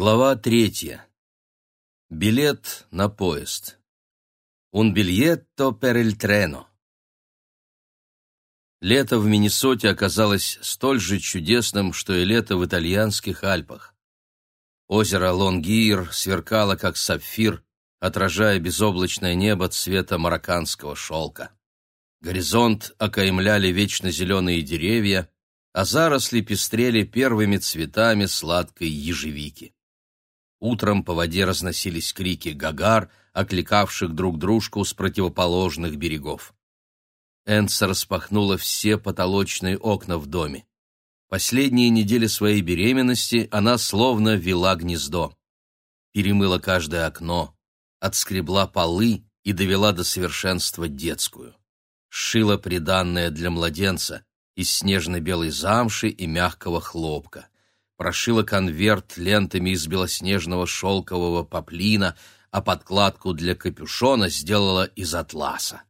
Глава третья. Билет на поезд. Un biglietto per il treno. Лето в Миннесоте оказалось столь же чудесным, что и лето в итальянских Альпах. Озеро Лонгир сверкало, как сапфир, отражая безоблачное небо цвета марокканского шелка. Горизонт окаймляли вечно зеленые деревья, а заросли пестрели первыми цветами сладкой ежевики. Утром по воде разносились крики гагар, окликавших друг дружку с противоположных берегов. Энса распахнула все потолочные окна в доме. Последние недели своей беременности она словно вела гнездо. Перемыла каждое окно, отскребла полы и довела до совершенства детскую. Шила приданное для младенца из снежно-белой замши и мягкого хлопка прошила конверт лентами из белоснежного шелкового поплина, а подкладку для капюшона сделала из атласа.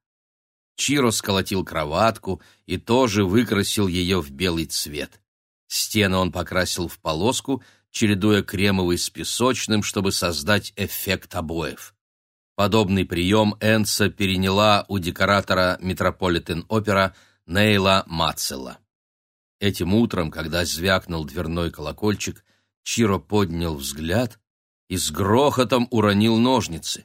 Чиро сколотил кроватку и тоже выкрасил ее в белый цвет. Стены он покрасил в полоску, чередуя кремовый с песочным, чтобы создать эффект обоев. Подобный прием Энса переняла у декоратора Метрополитен-опера Нейла Мацелла. Этим утром, когда звякнул дверной колокольчик, Чиро поднял взгляд и с грохотом уронил ножницы.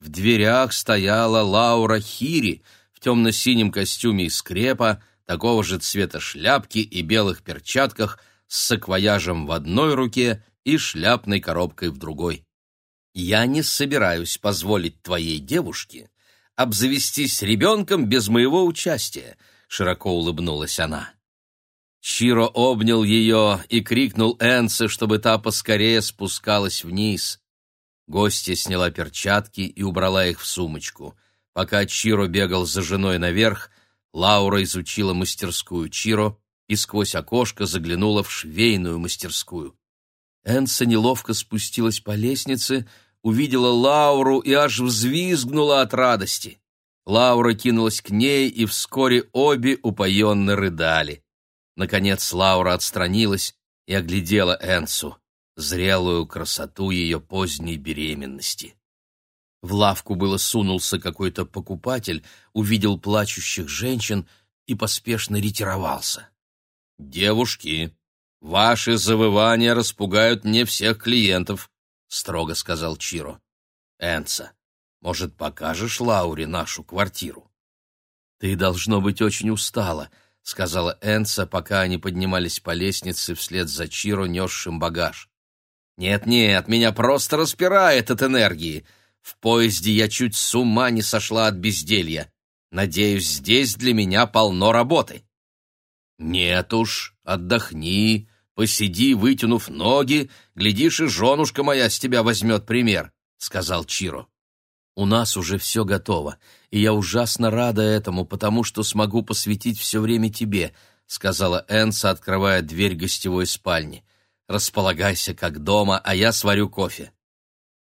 В дверях стояла Лаура Хири в темно-синем костюме из крепа, такого же цвета шляпки и белых перчатках с саквояжем в одной руке и шляпной коробкой в другой. «Я не собираюсь позволить твоей девушке обзавестись ребенком без моего участия», — широко улыбнулась она. Чиро обнял ее и крикнул Энце, чтобы та поскорее спускалась вниз. Гостья сняла перчатки и убрала их в сумочку. Пока Чиро бегал за женой наверх, Лаура изучила мастерскую Чиро и сквозь окошко заглянула в швейную мастерскую. Энса неловко спустилась по лестнице, увидела Лауру и аж взвизгнула от радости. Лаура кинулась к ней, и вскоре обе упоенно рыдали. Наконец Лаура отстранилась и оглядела Энсу, зрелую красоту ее поздней беременности. В лавку было сунулся какой-то покупатель, увидел плачущих женщин и поспешно ретировался. «Девушки, ваши завывания распугают мне всех клиентов», — строго сказал Чиро. «Энса, может, покажешь Лауре нашу квартиру?» «Ты, должно быть, очень устала», — сказала Энса, пока они поднимались по лестнице вслед за Чиро, несшим багаж. «Нет-нет, меня просто распирает от энергии. В поезде я чуть с ума не сошла от безделья. Надеюсь, здесь для меня полно работы». «Нет уж, отдохни, посиди, вытянув ноги, глядишь, и женушка моя с тебя возьмет пример», — сказал Чиро. У нас уже все готово, и я ужасно рада этому, потому что смогу посвятить все время тебе», — сказала Энса, открывая дверь гостевой спальни. «Располагайся как дома, а я сварю кофе».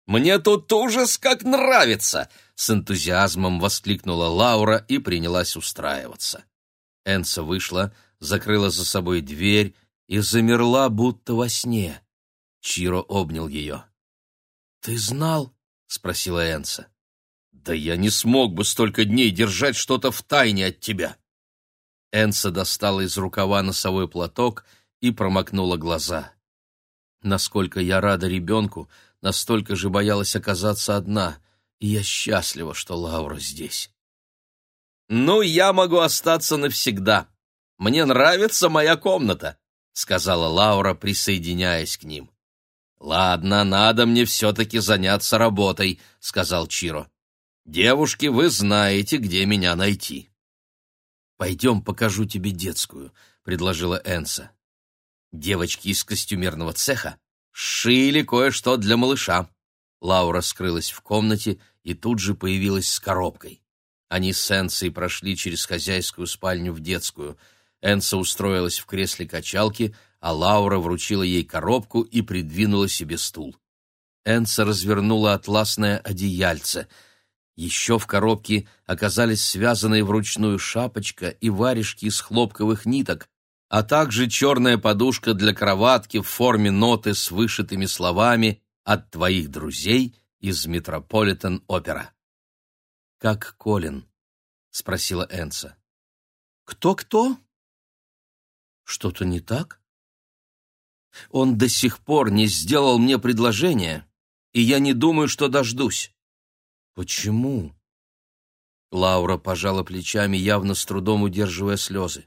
«Мне тут ужас как нравится!» — с энтузиазмом воскликнула Лаура и принялась устраиваться. Энса вышла, закрыла за собой дверь и замерла, будто во сне. Чиро обнял ее. «Ты знал?» — спросила Энса. «Да я не смог бы столько дней держать что-то в тайне от тебя!» Энса достала из рукава носовой платок и промокнула глаза. «Насколько я рада ребенку, настолько же боялась оказаться одна, и я счастлива, что Лаура здесь». «Ну, я могу остаться навсегда. Мне нравится моя комната», — сказала Лаура, присоединяясь к ним. «Ладно, надо мне все-таки заняться работой», — сказал Чиро. «Девушки, вы знаете, где меня найти». «Пойдем покажу тебе детскую», — предложила Энса. Девочки из костюмерного цеха шили кое-что для малыша. Лаура скрылась в комнате и тут же появилась с коробкой. Они с Энсой прошли через хозяйскую спальню в детскую. Энса устроилась в кресле качалки, а Лаура вручила ей коробку и придвинула себе стул. Энса развернула атласное одеяльце. Еще в коробке оказались связанные вручную шапочка и варежки из хлопковых ниток, а также черная подушка для кроватки в форме ноты с вышитыми словами «От твоих друзей» из Метрополитен-опера. «Как Колин?» — спросила Энса. «Кто-кто?» «Что-то не так?» «Он до сих пор не сделал мне предложение, и я не думаю, что дождусь». «Почему?» Лаура пожала плечами, явно с трудом удерживая слезы.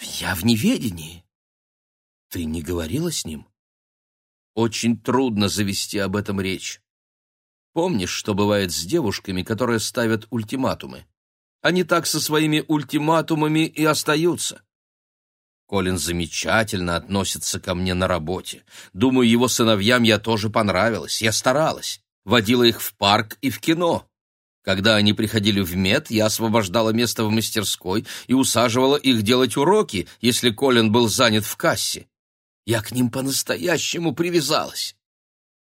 «Я в неведении. Ты не говорила с ним?» «Очень трудно завести об этом речь. Помнишь, что бывает с девушками, которые ставят ультиматумы? Они так со своими ультиматумами и остаются. Колин замечательно относится ко мне на работе. Думаю, его сыновьям я тоже понравилась. Я старалась. Водила их в парк и в кино. Когда они приходили в мед, я освобождала место в мастерской и усаживала их делать уроки, если Колин был занят в кассе. Я к ним по-настоящему привязалась.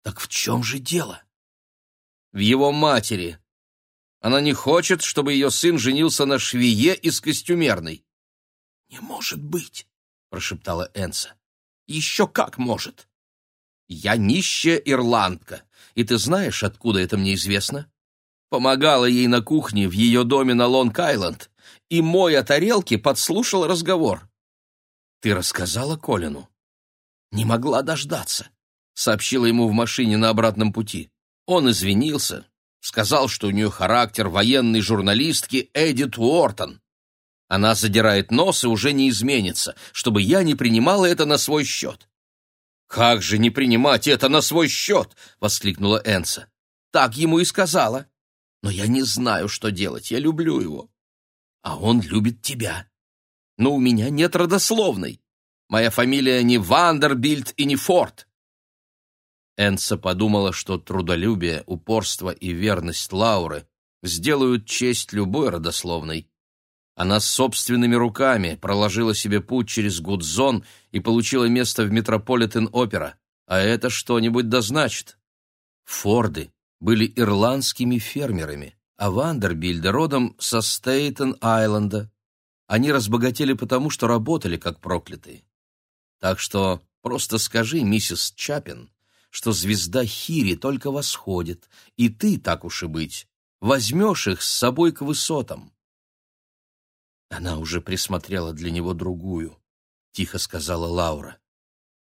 Так в чем же дело? В его матери. Она не хочет, чтобы ее сын женился на швее из костюмерной. «Не может быть!» — прошептала Энса. «Еще как может!» «Я нищая ирландка, и ты знаешь, откуда это мне известно?» помогала ей на кухне в ее доме на Лонг-Айленд, и, моя тарелки, подслушал разговор. Ты рассказала Колину? Не могла дождаться, сообщила ему в машине на обратном пути. Он извинился, сказал, что у нее характер военной журналистки Эдит Уортон. Она задирает нос и уже не изменится, чтобы я не принимала это на свой счет. «Как же не принимать это на свой счет?» — воскликнула Энса. «Так ему и сказала. Но я не знаю, что делать. Я люблю его. А он любит тебя. Но у меня нет родословной. Моя фамилия не Вандербильд и не Форд. Энса подумала, что трудолюбие, упорство и верность Лауры сделают честь любой родословной. Она собственными руками проложила себе путь через Гудзон и получила место в Метрополитен-опера. А это что-нибудь дозначит. Форды были ирландскими фермерами, а Вандербильды родом со Стейтен-Айленда. Они разбогатели потому, что работали как проклятые. Так что просто скажи, миссис Чапин, что звезда Хири только восходит, и ты, так уж и быть, возьмешь их с собой к высотам. Она уже присмотрела для него другую, — тихо сказала Лаура.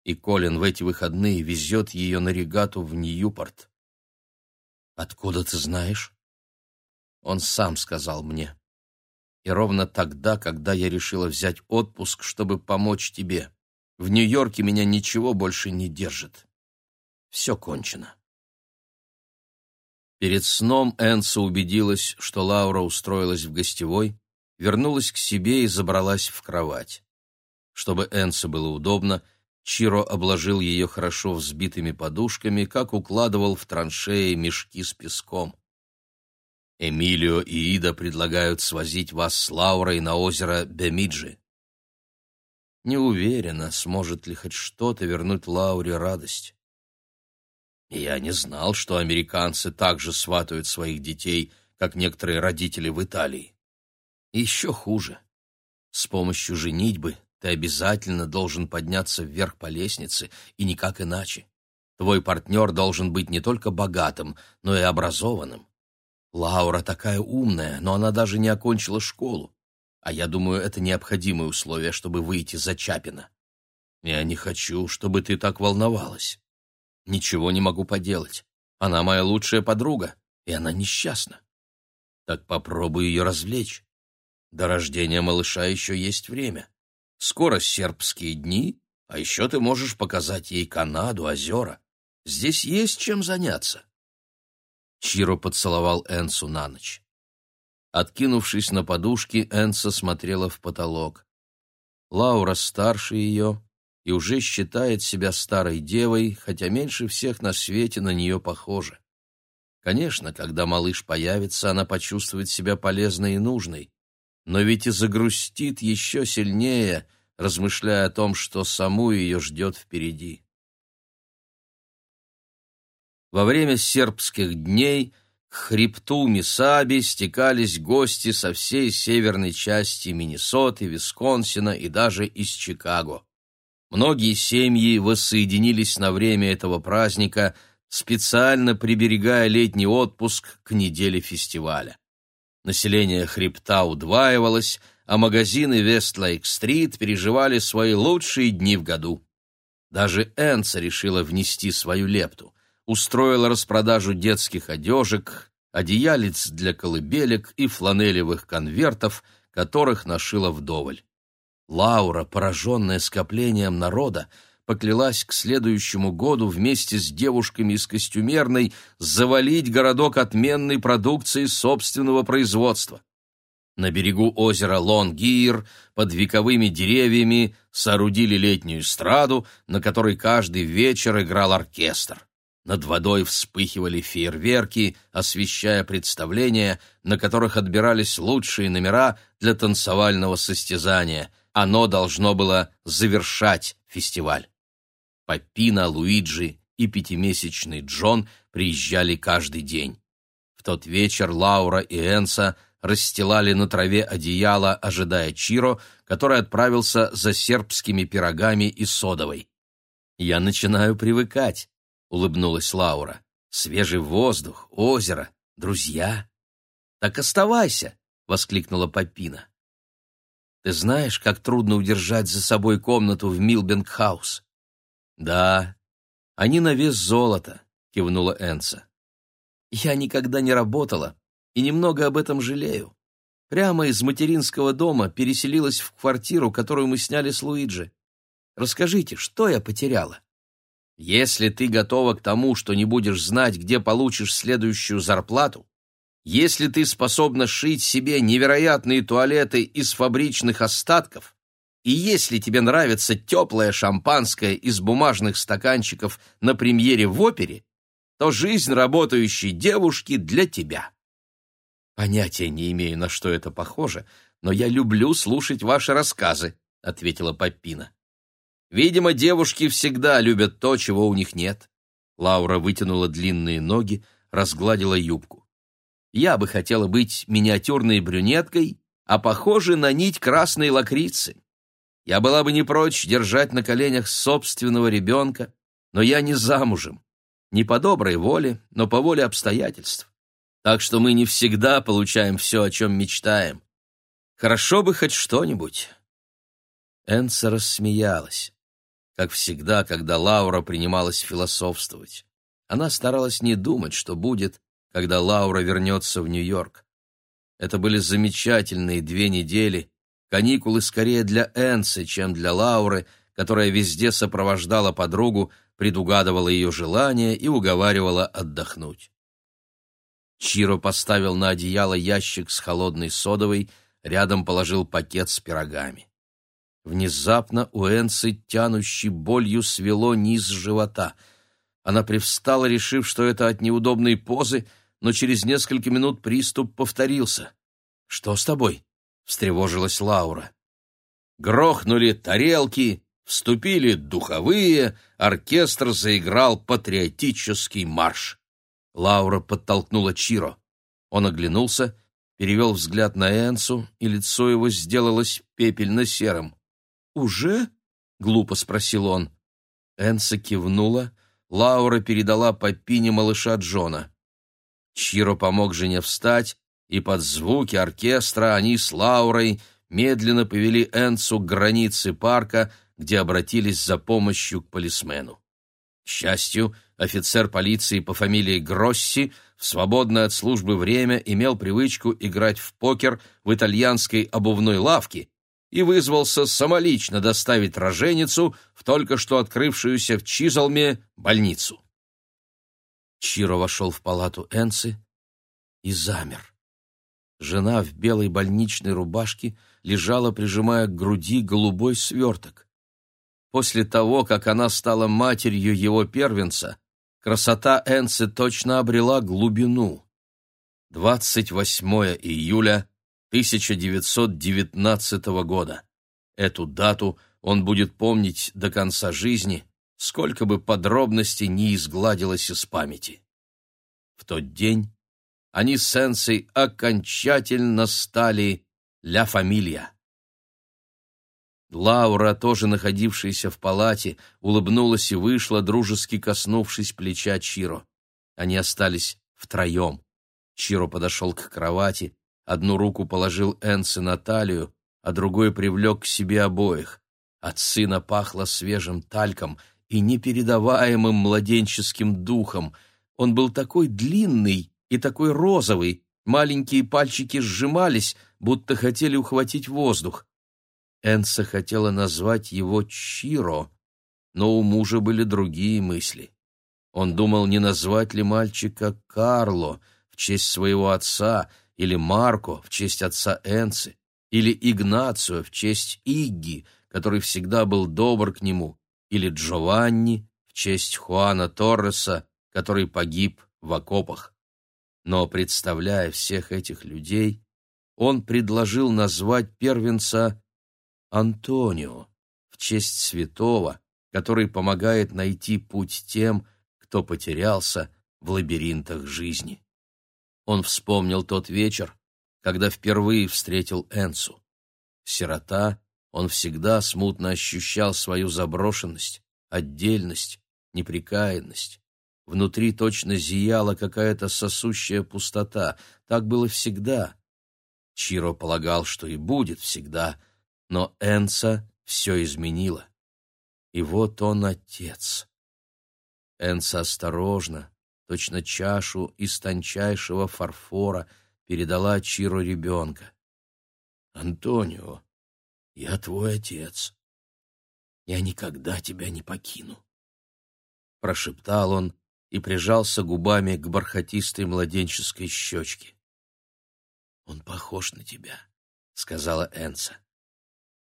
И Колин в эти выходные везет ее на регату в Ньюпорт. «Откуда ты знаешь?» Он сам сказал мне. И ровно тогда, когда я решила взять отпуск, чтобы помочь тебе. В Нью-Йорке меня ничего больше не держит. Все кончено. Перед сном Энса убедилась, что Лаура устроилась в гостевой, вернулась к себе и забралась в кровать. Чтобы Энсе было удобно, Чиро обложил ее хорошо взбитыми подушками, как укладывал в траншеи мешки с песком. Эмилио и Ида предлагают свозить вас с Лаурой на озеро Бемиджи. Не уверена, сможет ли хоть что-то вернуть Лауре радость. Я не знал, что американцы также сватают своих детей, как некоторые родители в Италии. Еще хуже. С помощью женитьбы ты обязательно должен подняться вверх по лестнице, и никак иначе. Твой партнер должен быть не только богатым, но и образованным. Лаура такая умная, но она даже не окончила школу. А я думаю, это необходимое условие, чтобы выйти за Чапина. Я не хочу, чтобы ты так волновалась. Ничего не могу поделать. Она моя лучшая подруга, и она несчастна. Так попробуй ее развлечь. До рождения малыша еще есть время. Скоро сербские дни, а еще ты можешь показать ей Канаду, озера. Здесь есть чем заняться. Чиро поцеловал Энсу на ночь. Откинувшись на подушки, Энса смотрела в потолок. Лаура старше ее и уже считает себя старой девой, хотя меньше всех на свете на нее похожа. Конечно, когда малыш появится, она почувствует себя полезной и нужной, но ведь и загрустит еще сильнее, размышляя о том, что саму ее ждет впереди. Во время сербских дней к хребту Мисаби стекались гости со всей северной части Миннесоты, Висконсина и даже из Чикаго. Многие семьи воссоединились на время этого праздника, специально приберегая летний отпуск к неделе фестиваля. Население хребта удваивалось, а магазины Вестлейк-стрит переживали свои лучшие дни в году. Даже Энца решила внести свою лепту устроила распродажу детских одежек, одеялиц для колыбелек и фланелевых конвертов, которых нашила вдоволь. Лаура, пораженная скоплением народа, поклялась к следующему году вместе с девушками из костюмерной завалить городок отменной продукцией собственного производства. На берегу озера Лонгир под вековыми деревьями соорудили летнюю эстраду, на которой каждый вечер играл оркестр. Над водой вспыхивали фейерверки, освещая представления, на которых отбирались лучшие номера для танцевального состязания. Оно должно было завершать фестиваль. Папина, Луиджи и пятимесячный Джон приезжали каждый день. В тот вечер Лаура и Энса расстилали на траве одеяло, ожидая Чиро, который отправился за сербскими пирогами и содовой. «Я начинаю привыкать», — улыбнулась Лаура. «Свежий воздух, озеро, друзья». «Так оставайся!» — воскликнула Папина. «Ты знаешь, как трудно удержать за собой комнату в Милбенг-хаус?» «Да, они на вес золота», — кивнула Энса. «Я никогда не работала и немного об этом жалею. Прямо из материнского дома переселилась в квартиру, которую мы сняли с Луиджи. Расскажите, что я потеряла?» Если ты готова к тому, что не будешь знать, где получишь следующую зарплату, если ты способна шить себе невероятные туалеты из фабричных остатков, и если тебе нравится теплое шампанское из бумажных стаканчиков на премьере в опере, то жизнь работающей девушки для тебя. Понятия не имею, на что это похоже, но я люблю слушать ваши рассказы, ответила Паппина. Видимо, девушки всегда любят то, чего у них нет. Лаура вытянула длинные ноги, разгладила юбку. Я бы хотела быть миниатюрной брюнеткой, а похожей на нить красной лакрицы. Я была бы не прочь держать на коленях собственного ребенка, но я не замужем. Не по доброй воле, но по воле обстоятельств. Так что мы не всегда получаем все, о чем мечтаем. Хорошо бы хоть что-нибудь. Энса рассмеялась как всегда, когда Лаура принималась философствовать. Она старалась не думать, что будет, когда Лаура вернется в Нью-Йорк. Это были замечательные две недели, каникулы скорее для Энсы, чем для Лауры, которая везде сопровождала подругу, предугадывала ее желания и уговаривала отдохнуть. Чиро поставил на одеяло ящик с холодной содовой, рядом положил пакет с пирогами. Внезапно у Энсы, тянущей болью, свело низ живота. Она привстала, решив, что это от неудобной позы, но через несколько минут приступ повторился. «Что с тобой?» — встревожилась Лаура. Грохнули тарелки, вступили духовые, оркестр заиграл патриотический марш. Лаура подтолкнула Чиро. Он оглянулся, перевел взгляд на Энсу, и лицо его сделалось пепельно-серым. «Уже?» — глупо спросил он. Энса кивнула, Лаура передала Папине малыша Джона. Чиро помог жене встать, и под звуки оркестра они с Лаурой медленно повели Энсу к границе парка, где обратились за помощью к полисмену. К счастью, офицер полиции по фамилии Гросси в свободное от службы время имел привычку играть в покер в итальянской обувной лавке и вызвался самолично доставить роженицу в только что открывшуюся в Чизалме больницу. Чиро вошел в палату Энцы и замер. Жена в белой больничной рубашке лежала, прижимая к груди голубой сверток. После того, как она стала матерью его первенца, красота Энцы точно обрела глубину. 28 июля 1919 года. Эту дату он будет помнить до конца жизни, сколько бы подробностей ни изгладилось из памяти. В тот день они с Сенсой окончательно стали «ля фамилия». Лаура, тоже находившаяся в палате, улыбнулась и вышла, дружески коснувшись плеча Чиро. Они остались втроем. Чиро подошел к кровати, одну руку положил Энси на талию, а другой привлек к себе обоих. От сына пахло свежим тальком и непередаваемым младенческим духом. Он был такой длинный и такой розовый, маленькие пальчики сжимались, будто хотели ухватить воздух. Энса хотела назвать его Чиро, но у мужа были другие мысли. Он думал, не назвать ли мальчика Карло в честь своего отца, или Марко в честь отца Энцы, или Игнацио в честь Игги, который всегда был добр к нему, или Джованни в честь Хуана Торреса, который погиб в окопах. Но, представляя всех этих людей, он предложил назвать первенца Антонио в честь святого, который помогает найти путь тем, кто потерялся в лабиринтах жизни. Он вспомнил тот вечер, когда впервые встретил Энсу. Сирота, он всегда смутно ощущал свою заброшенность, отдельность, неприкаянность. Внутри точно зияла какая-то сосущая пустота. Так было всегда. Чиро полагал, что и будет всегда, но Энса все изменила. И вот он отец. Энса осторожно, точно чашу из тончайшего фарфора, передала Чиро ребенка. «Антонио, я твой отец. Я никогда тебя не покину», — прошептал он и прижался губами к бархатистой младенческой щечке. «Он похож на тебя», — сказала Энса.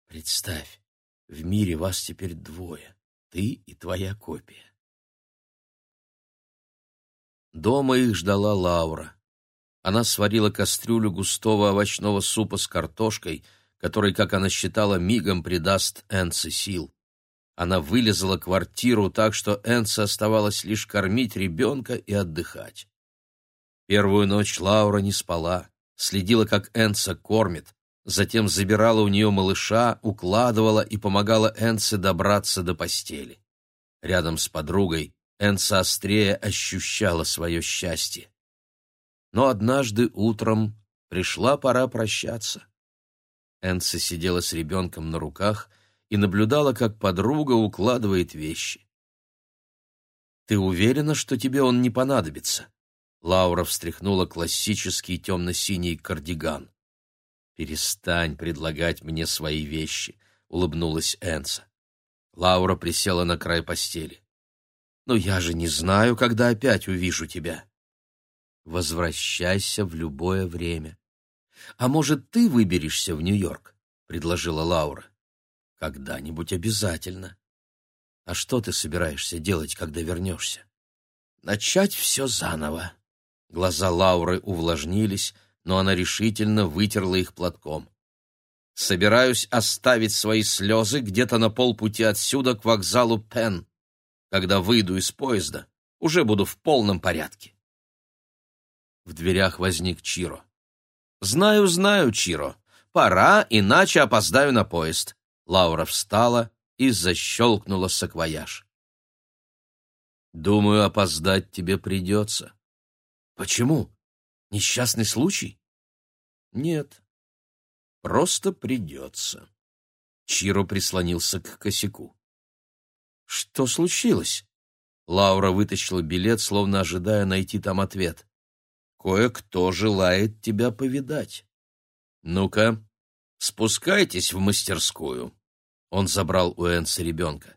Представь, в мире вас теперь двое, ты и твоя копия. Дома их ждала Лаура. Она сварила кастрюлю густого овощного супа с картошкой, который, как она считала, мигом придаст Энце сил. Она вылезала квартиру так, что Энце оставалось лишь кормить ребенка и отдыхать. Первую ночь Лаура не спала, следила, как Энца кормит, затем забирала у нее малыша, укладывала и помогала Энце добраться до постели. Рядом с подругой Энса острее ощущала свое счастье. Но однажды утром пришла пора прощаться. Энса сидела с ребенком на руках и наблюдала, как подруга укладывает вещи. «Ты уверена, что тебе он не понадобится?» Лаура встряхнула классический темно-синий кардиган. «Перестань предлагать мне свои вещи», — улыбнулась Энса. Лаура присела на край постели. «Но я же не знаю, когда опять увижу тебя». «Возвращайся в любое время». «А может, ты выберешься в Нью-Йорк?» — предложила Лаура. «Когда-нибудь обязательно». «А что ты собираешься делать, когда вернешься?» «Начать все заново». Глаза Лауры увлажнились, но она решительно вытерла их платком. «Собираюсь оставить свои слезы где-то на полпути отсюда к вокзалу Пен. Когда выйду из поезда, уже буду в полном порядке». В дверях возник Чиро. «Знаю, знаю, Чиро. Пора, иначе опоздаю на поезд». Лаура встала и защелкнула саквояж. «Думаю, опоздать тебе придется». «Почему? Несчастный случай?» Нет, просто придется. Чиро прислонился к косяку. Что случилось? Лаура вытащила билет, словно ожидая найти там ответ. Кое-кто желает тебя повидать. Ну-ка, спускайтесь в мастерскую. Он забрал у Энса ребенка.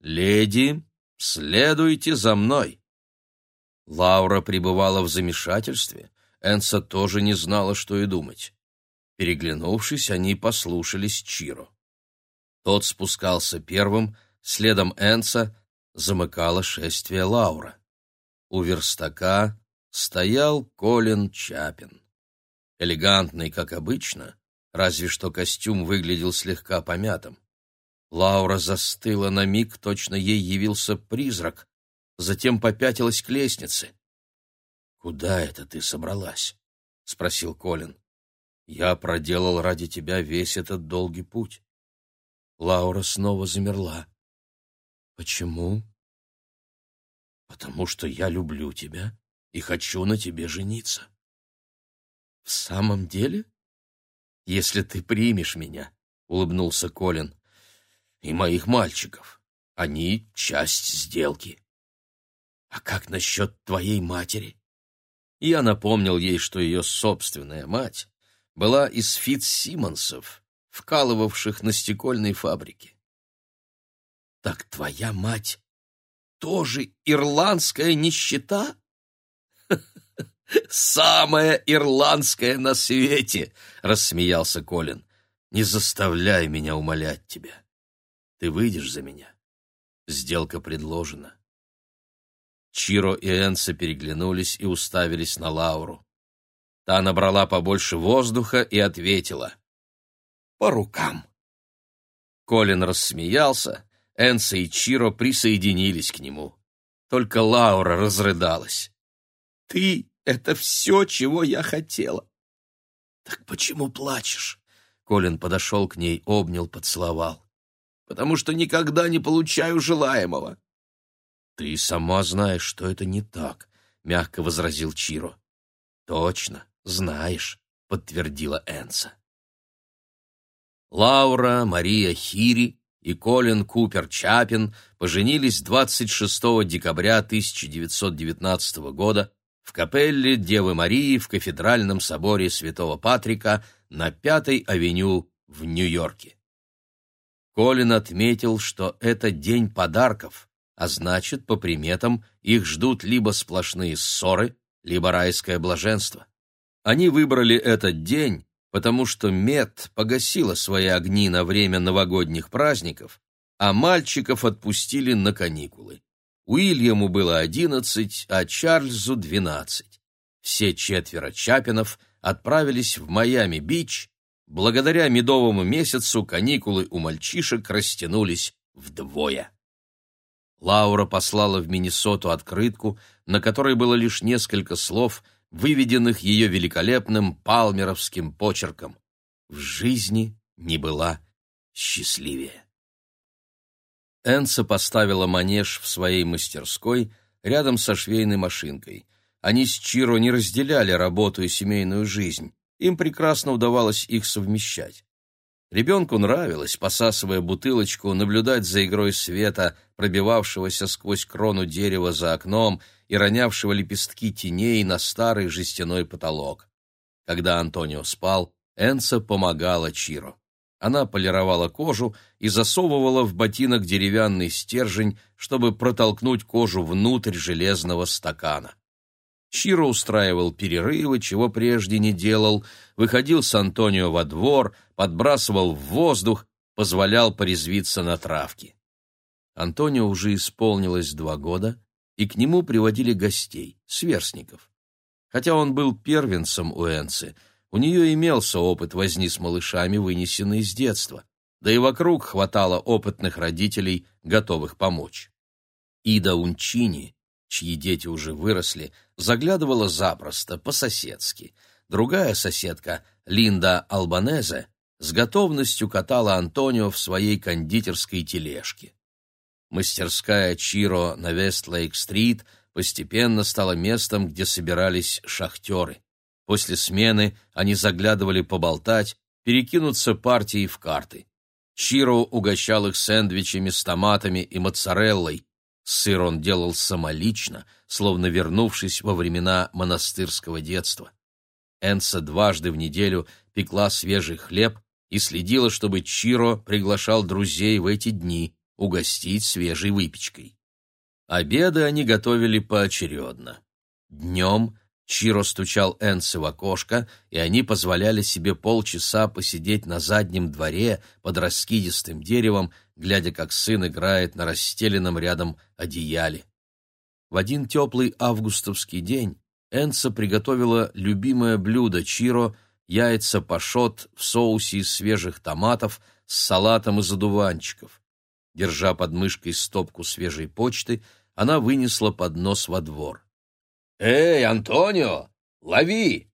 Леди, следуйте за мной. Лаура пребывала в замешательстве. Энса тоже не знала, что и думать. Переглянувшись, они послушались Чиро. Тот спускался первым, следом Энса замыкала шествие Лаура. У верстака стоял Колин Чапин. Элегантный, как обычно, разве что костюм выглядел слегка помятым. Лаура застыла на миг, точно ей явился призрак, затем попятилась к лестнице. «Куда это ты собралась?» — спросил Колин. «Я проделал ради тебя весь этот долгий путь». Лаура снова замерла. «Почему?» «Потому что я люблю тебя и хочу на тебе жениться». «В самом деле? Если ты примешь меня», — улыбнулся Колин. «И моих мальчиков. Они — часть сделки». «А как насчет твоей матери?» Я напомнил ей, что ее собственная мать была из Фитц-Симмонсов, вкалывавших на стекольной фабрике. «Так твоя мать тоже ирландская нищета?» «Самая ирландская на свете!» — рассмеялся Колин. «Не заставляй меня умолять тебя. Ты выйдешь за меня. Сделка предложена. Чиро и Энса переглянулись и уставились на Лауру. Та набрала побольше воздуха и ответила. «По рукам». Колин рассмеялся, Энса и Чиро присоединились к нему. Только Лаура разрыдалась. «Ты — это все, чего я хотела». «Так почему плачешь?» Колин подошел к ней, обнял, поцеловал. «Потому что никогда не получаю желаемого. «Ты сама знаешь, что это не так», — мягко возразил Чиро. «Точно, знаешь», — подтвердила Энса. Лаура, Мария Хири и Колин Купер Чапин поженились 26 декабря 1919 года в капелле Девы Марии в кафедральном соборе Святого Патрика на Пятой авеню в Нью-Йорке. Колин отметил, что это день подарков, а значит, по приметам, их ждут либо сплошные ссоры, либо райское блаженство. Они выбрали этот день, потому что Мед погасила свои огни на время новогодних праздников, а мальчиков отпустили на каникулы. Уильяму было одиннадцать, а Чарльзу двенадцать. Все четверо Чапинов отправились в Майами-Бич. Благодаря медовому месяцу каникулы у мальчишек растянулись вдвое. Лаура послала в Миннесоту открытку, на которой было лишь несколько слов, выведенных ее великолепным палмеровским почерком. В жизни не была счастливее. Энса поставила манеж в своей мастерской рядом со швейной машинкой. Они с Чиро не разделяли работу и семейную жизнь. Им прекрасно удавалось их совмещать. Ребенку нравилось, посасывая бутылочку, наблюдать за игрой света, пробивавшегося сквозь крону дерева за окном и ронявшего лепестки теней на старый жестяной потолок. Когда Антонио спал, Энса помогала Чиро. Она полировала кожу и засовывала в ботинок деревянный стержень, чтобы протолкнуть кожу внутрь железного стакана. Чиро устраивал перерывы, чего прежде не делал, выходил с Антонио во двор, подбрасывал в воздух, позволял порезвиться на травке. Антонио уже исполнилось два года, и к нему приводили гостей, сверстников. Хотя он был первенцем у Энцы, у нее имелся опыт возни с малышами, вынесенный из детства, да и вокруг хватало опытных родителей, готовых помочь. Ида Унчини чьи дети уже выросли, заглядывала запросто, по-соседски. Другая соседка, Линда Албанезе, с готовностью катала Антонио в своей кондитерской тележке. Мастерская Чиро на Вестлейк-стрит постепенно стала местом, где собирались шахтеры. После смены они заглядывали поболтать, перекинуться партией в карты. Чиро угощал их сэндвичами с томатами и моцареллой, Сыр он делал самолично, словно вернувшись во времена монастырского детства. Энса дважды в неделю пекла свежий хлеб и следила, чтобы Чиро приглашал друзей в эти дни угостить свежей выпечкой. Обеды они готовили поочередно. Днем Чиро стучал Энсе в окошко, и они позволяли себе полчаса посидеть на заднем дворе под раскидистым деревом, глядя, как сын играет на расстеленном рядом одеяле. В один теплый августовский день Энса приготовила любимое блюдо Чиро — яйца пашот в соусе из свежих томатов с салатом из одуванчиков. Держа под мышкой стопку свежей почты, она вынесла поднос во двор. «Эй, Антонио, лови!»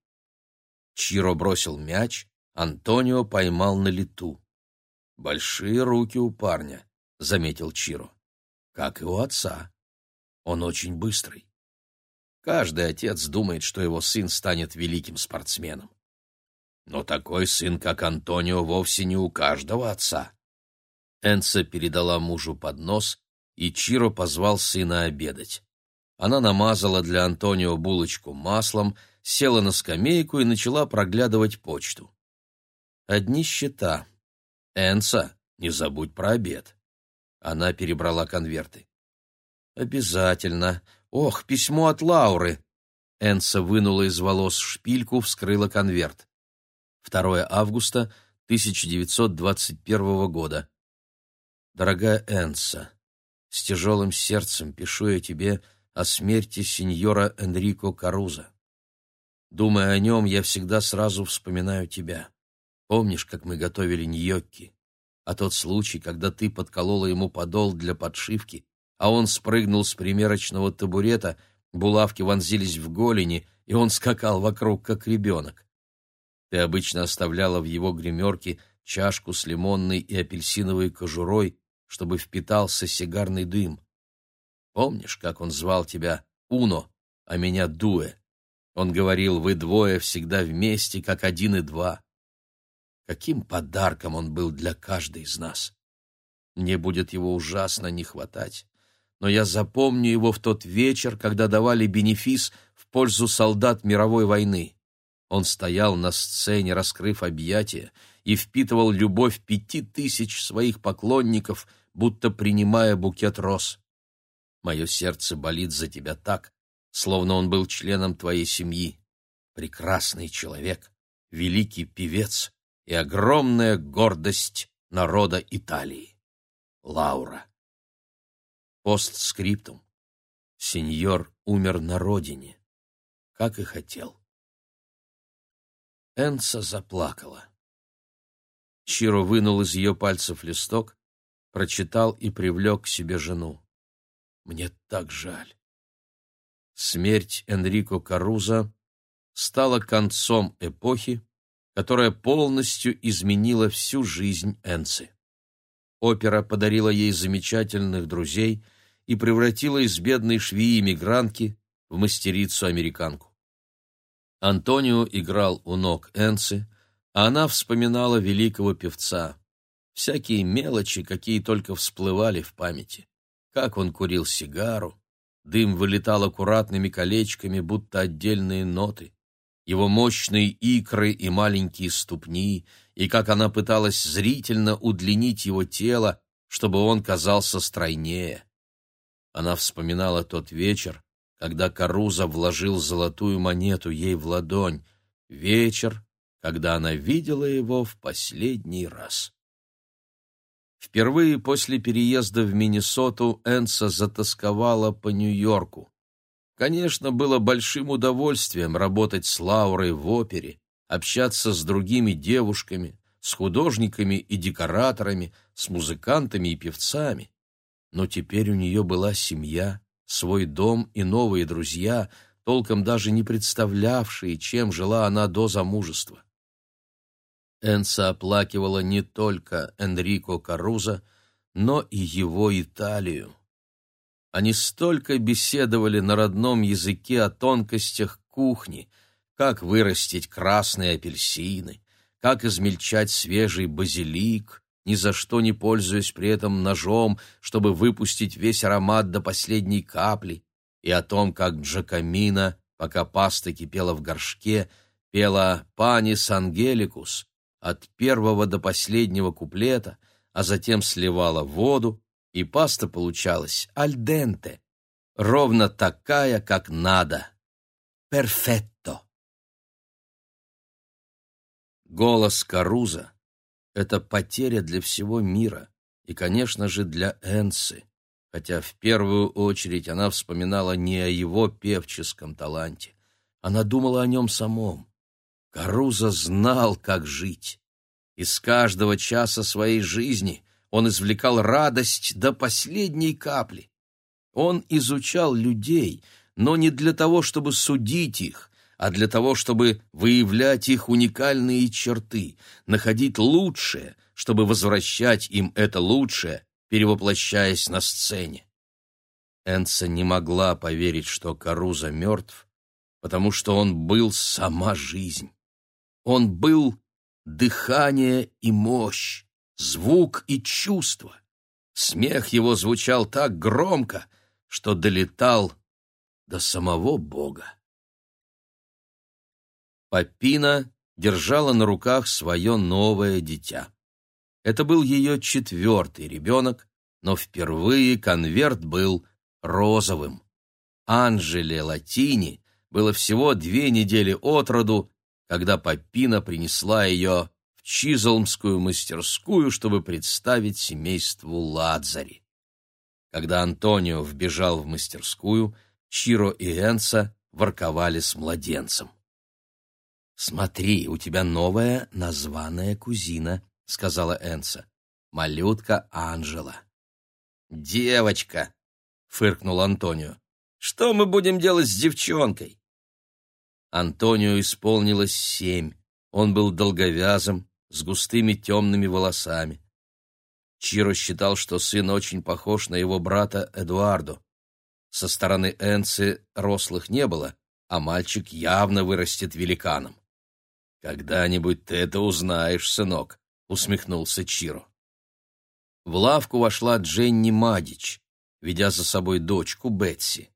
Чиро бросил мяч, Антонио поймал на лету. «Большие руки у парня», — заметил Чиро. «Как и у отца. Он очень быстрый. Каждый отец думает, что его сын станет великим спортсменом. Но такой сын, как Антонио, вовсе не у каждого отца». Энца передала мужу поднос, и Чиро позвал сына обедать. Она намазала для Антонио булочку маслом, села на скамейку и начала проглядывать почту. Одни счета. Энса, не забудь про обед. Она перебрала конверты. Обязательно. Ох, письмо от Лауры. Энса вынула из волос шпильку, вскрыла конверт. 2 августа 1921 года. Дорогая Энса, с тяжелым сердцем пишу я тебе о смерти сеньора Энрико Каруза. Думая о нем, я всегда сразу вспоминаю тебя. Помнишь, как мы готовили ньокки? А тот случай, когда ты подколола ему подол для подшивки, а он спрыгнул с примерочного табурета, булавки вонзились в голени, и он скакал вокруг, как ребенок. Ты обычно оставляла в его гримерке чашку с лимонной и апельсиновой кожурой, чтобы впитался сигарный дым. Помнишь, как он звал тебя Уно, а меня Дуэ? Он говорил, вы двое всегда вместе, как один и два. Каким подарком он был для каждой из нас. Мне будет его ужасно не хватать, но я запомню его в тот вечер, когда давали бенефис в пользу солдат мировой войны. Он стоял на сцене, раскрыв объятия, и впитывал любовь пяти тысяч своих поклонников, будто принимая букет роз. Мое сердце болит за тебя так, словно он был членом твоей семьи. Прекрасный человек, великий певец и огромная гордость народа Италии. Лаура. Постскриптум. Сеньор умер на родине, как и хотел. Энца заплакала. Чиро вынул из ее пальцев листок, прочитал и привлек к себе жену. Мне так жаль. Смерть Энрико Каруза стала концом эпохи, которая полностью изменила всю жизнь Энцы. Опера подарила ей замечательных друзей и превратила из бедной швеи-иммигрантки в мастерицу-американку. Антонио играл у ног Энцы, а она вспоминала великого певца. Всякие мелочи, какие только всплывали в памяти как он курил сигару, дым вылетал аккуратными колечками, будто отдельные ноты, его мощные икры и маленькие ступни, и как она пыталась зрительно удлинить его тело, чтобы он казался стройнее. Она вспоминала тот вечер, когда Каруза вложил золотую монету ей в ладонь, вечер, когда она видела его в последний раз. Впервые после переезда в Миннесоту Энса затасковала по Нью-Йорку. Конечно, было большим удовольствием работать с Лаурой в опере, общаться с другими девушками, с художниками и декораторами, с музыкантами и певцами. Но теперь у нее была семья, свой дом и новые друзья, толком даже не представлявшие, чем жила она до замужества. Энса оплакивала не только Энрико Каруза, но и его Италию. Они столько беседовали на родном языке о тонкостях кухни, как вырастить красные апельсины, как измельчать свежий базилик, ни за что не пользуясь при этом ножом, чтобы выпустить весь аромат до последней капли, и о том, как Джакамина, пока паста кипела в горшке, пела «Панис Ангеликус», от первого до последнего куплета, а затем сливала воду, и паста получалась альденте, ровно такая, как надо. Перфетто. Голос Каруза — это потеря для всего мира и, конечно же, для Энсы, хотя в первую очередь она вспоминала не о его певческом таланте, она думала о нем самом. Каруза знал, как жить. Из каждого часа своей жизни он извлекал радость до последней капли. Он изучал людей, но не для того, чтобы судить их, а для того, чтобы выявлять их уникальные черты, находить лучшее, чтобы возвращать им это лучшее, перевоплощаясь на сцене. Энца не могла поверить, что Каруза мертв, потому что он был сама жизнь. Он был дыхание и мощь, звук и чувство. Смех его звучал так громко, что долетал до самого Бога. Папина держала на руках свое новое дитя. Это был ее четвертый ребенок, но впервые конверт был розовым. Анжеле Латини было всего две недели от роду, когда Папина принесла ее Чизолмскую мастерскую, чтобы представить семейству Ладзари. Когда Антонио вбежал в мастерскую, Чиро и Энса ворковали с младенцем. «Смотри, у тебя новая названная кузина», — сказала Энса. «Малютка Анжела». «Девочка», — фыркнул Антонио. «Что мы будем делать с девчонкой?» Антонио исполнилось семь. Он был долговязым, с густыми темными волосами. Чиро считал, что сын очень похож на его брата Эдуардо. Со стороны Энцы рослых не было, а мальчик явно вырастет великаном. «Когда-нибудь ты это узнаешь, сынок», — усмехнулся Чиро. В лавку вошла Дженни Мадич, ведя за собой дочку Бетси.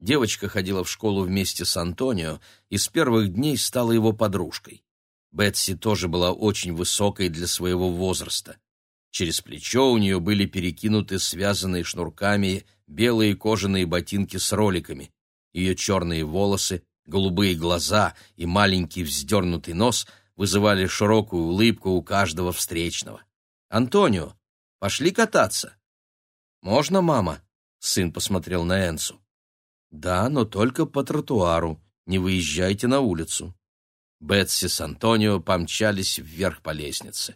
Девочка ходила в школу вместе с Антонио и с первых дней стала его подружкой. Бетси тоже была очень высокой для своего возраста. Через плечо у нее были перекинуты связанные шнурками белые кожаные ботинки с роликами. Ее черные волосы, голубые глаза и маленький вздернутый нос вызывали широкую улыбку у каждого встречного. «Антонио, пошли кататься!» «Можно, мама?» — сын посмотрел на Энсу. «Да, но только по тротуару. Не выезжайте на улицу». Бетси с Антонио помчались вверх по лестнице.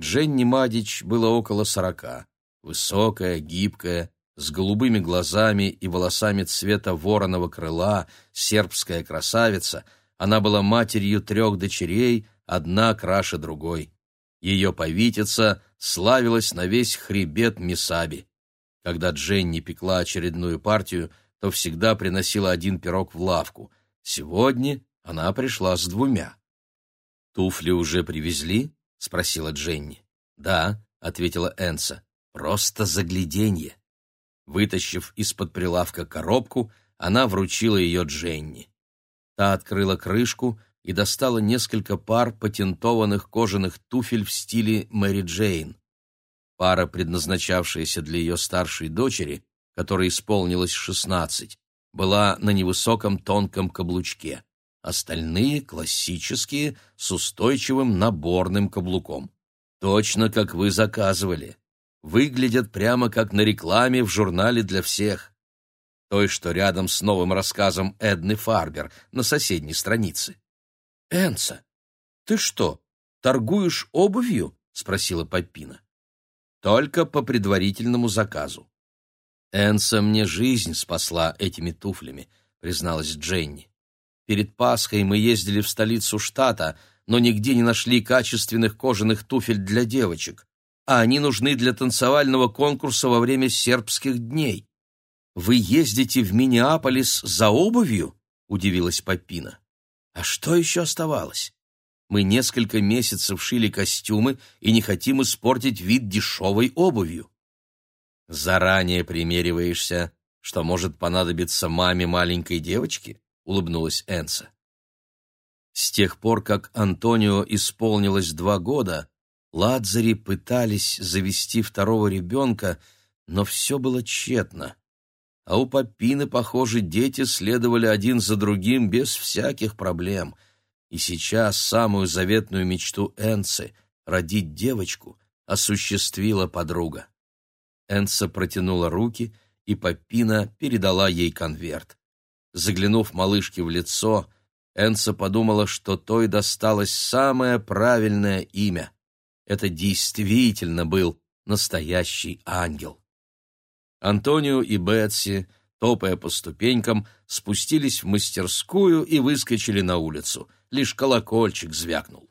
Дженни Мадич было около сорока. Высокая, гибкая, с голубыми глазами и волосами цвета вороного крыла, сербская красавица, она была матерью трех дочерей, одна краше другой. Ее повитица славилась на весь хребет Мисаби. Когда Дженни пекла очередную партию, то всегда приносила один пирог в лавку. Сегодня она пришла с двумя. «Туфли уже привезли?» — спросила Дженни. «Да», — ответила Энса, — «просто загляденье». Вытащив из-под прилавка коробку, она вручила ее Дженни. Та открыла крышку и достала несколько пар патентованных кожаных туфель в стиле Мэри Джейн. Пара, предназначавшаяся для ее старшей дочери, которой исполнилось шестнадцать, была на невысоком тонком каблучке. Остальные классические, с устойчивым наборным каблуком. Точно как вы заказывали. Выглядят прямо как на рекламе в журнале для всех. Той, что рядом с новым рассказом Эдны Фарбер на соседней странице. «Энса, ты что, торгуешь обувью?» — спросила Папина. «Только по предварительному заказу. «Энса мне жизнь спасла этими туфлями», — призналась Дженни. «Перед Пасхой мы ездили в столицу штата, но нигде не нашли качественных кожаных туфель для девочек, а они нужны для танцевального конкурса во время сербских дней. Вы ездите в Миннеаполис за обувью?» — удивилась Папина. «А что еще оставалось? Мы несколько месяцев шили костюмы и не хотим испортить вид дешевой обувью». «Заранее примериваешься, что может понадобиться маме маленькой девочки?» — улыбнулась Энса. С тех пор, как Антонио исполнилось два года, Ладзари пытались завести второго ребенка, но все было тщетно. А у Папины, похоже, дети следовали один за другим без всяких проблем. И сейчас самую заветную мечту Энцы — родить девочку — осуществила подруга. Энса протянула руки, и Папина передала ей конверт. Заглянув малышке в лицо, Энса подумала, что той досталось самое правильное имя. Это действительно был настоящий ангел. Антонио и Бетси топая по ступенькам, спустились в мастерскую и выскочили на улицу. Лишь колокольчик звякнул.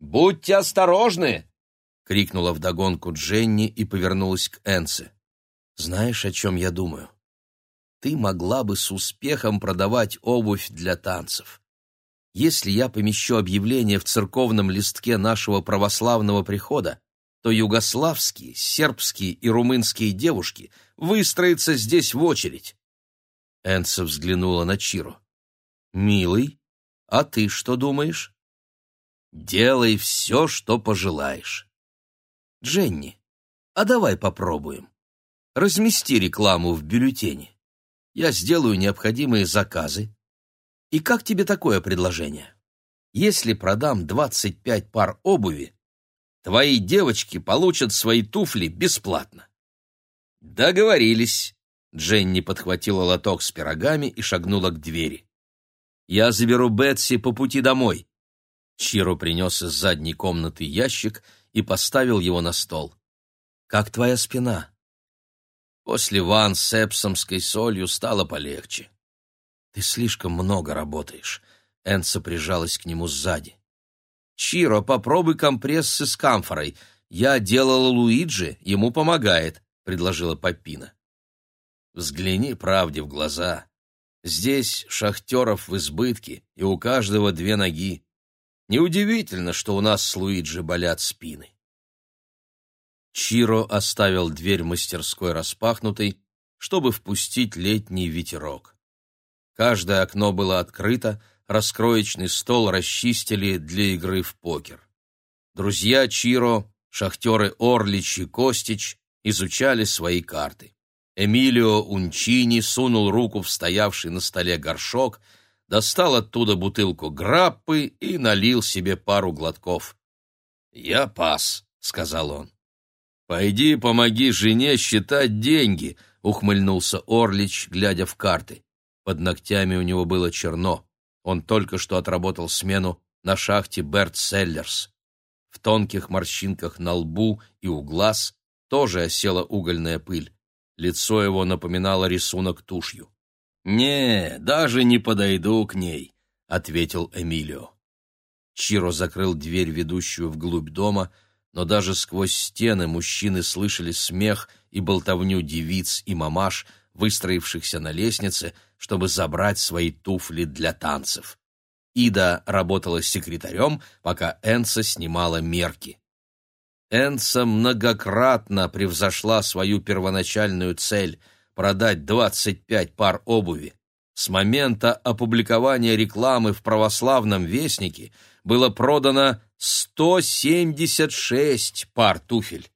«Будьте осторожны!» — крикнула вдогонку Дженни и повернулась к Энце. «Знаешь, о чем я думаю? Ты могла бы с успехом продавать обувь для танцев. Если я помещу объявление в церковном листке нашего православного прихода, то югославские, сербские и румынские девушки выстроятся здесь в очередь. Энса взглянула на Чиру. «Милый, а ты что думаешь?» «Делай все, что пожелаешь». «Дженни, а давай попробуем. Размести рекламу в бюллетене. Я сделаю необходимые заказы. И как тебе такое предложение? Если продам 25 пар обуви, твои девочки получат свои туфли бесплатно. Договорились. Дженни подхватила лоток с пирогами и шагнула к двери. Я заберу Бетси по пути домой. Чиро принес из задней комнаты ящик и поставил его на стол. Как твоя спина? После ван с эпсомской солью стало полегче. Ты слишком много работаешь. Энса прижалась к нему сзади. Чиро, попробуй компрессы с камфорой. Я делала Луиджи, ему помогает предложила Папина. Взгляни правде в глаза. Здесь шахтеров в избытке, и у каждого две ноги. Неудивительно, что у нас с Луиджи болят спины. Чиро оставил дверь мастерской распахнутой, чтобы впустить летний ветерок. Каждое окно было открыто, раскроечный стол расчистили для игры в покер. Друзья Чиро, шахтеры Орлич и Костич, изучали свои карты. Эмилио Унчини сунул руку в стоявший на столе горшок, достал оттуда бутылку граппы и налил себе пару глотков. «Я пас», — сказал он. «Пойди помоги жене считать деньги», — ухмыльнулся Орлич, глядя в карты. Под ногтями у него было черно. Он только что отработал смену на шахте Берт Селлерс. В тонких морщинках на лбу и у глаз тоже осела угольная пыль. Лицо его напоминало рисунок тушью. «Не, даже не подойду к ней», — ответил Эмилио. Чиро закрыл дверь, ведущую вглубь дома, но даже сквозь стены мужчины слышали смех и болтовню девиц и мамаш, выстроившихся на лестнице, чтобы забрать свои туфли для танцев. Ида работала секретарем, пока Энса снимала мерки. Энса многократно превзошла свою первоначальную цель – продать 25 пар обуви. С момента опубликования рекламы в православном вестнике было продано 176 пар туфель.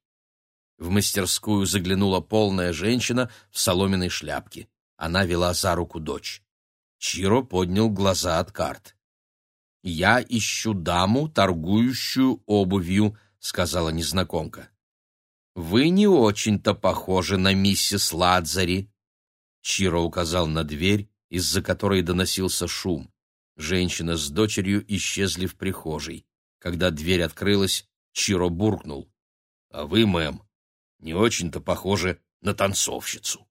В мастерскую заглянула полная женщина в соломенной шляпке. Она вела за руку дочь. Чиро поднял глаза от карт. «Я ищу даму, торгующую обувью», сказала незнакомка. Вы не очень-то похожи на миссис Ладзари. Чиро указал на дверь, из-за которой доносился шум. Женщина с дочерью исчезли в прихожей. Когда дверь открылась, Чиро буркнул: "А вы, мэм, не очень-то похожи на танцовщицу".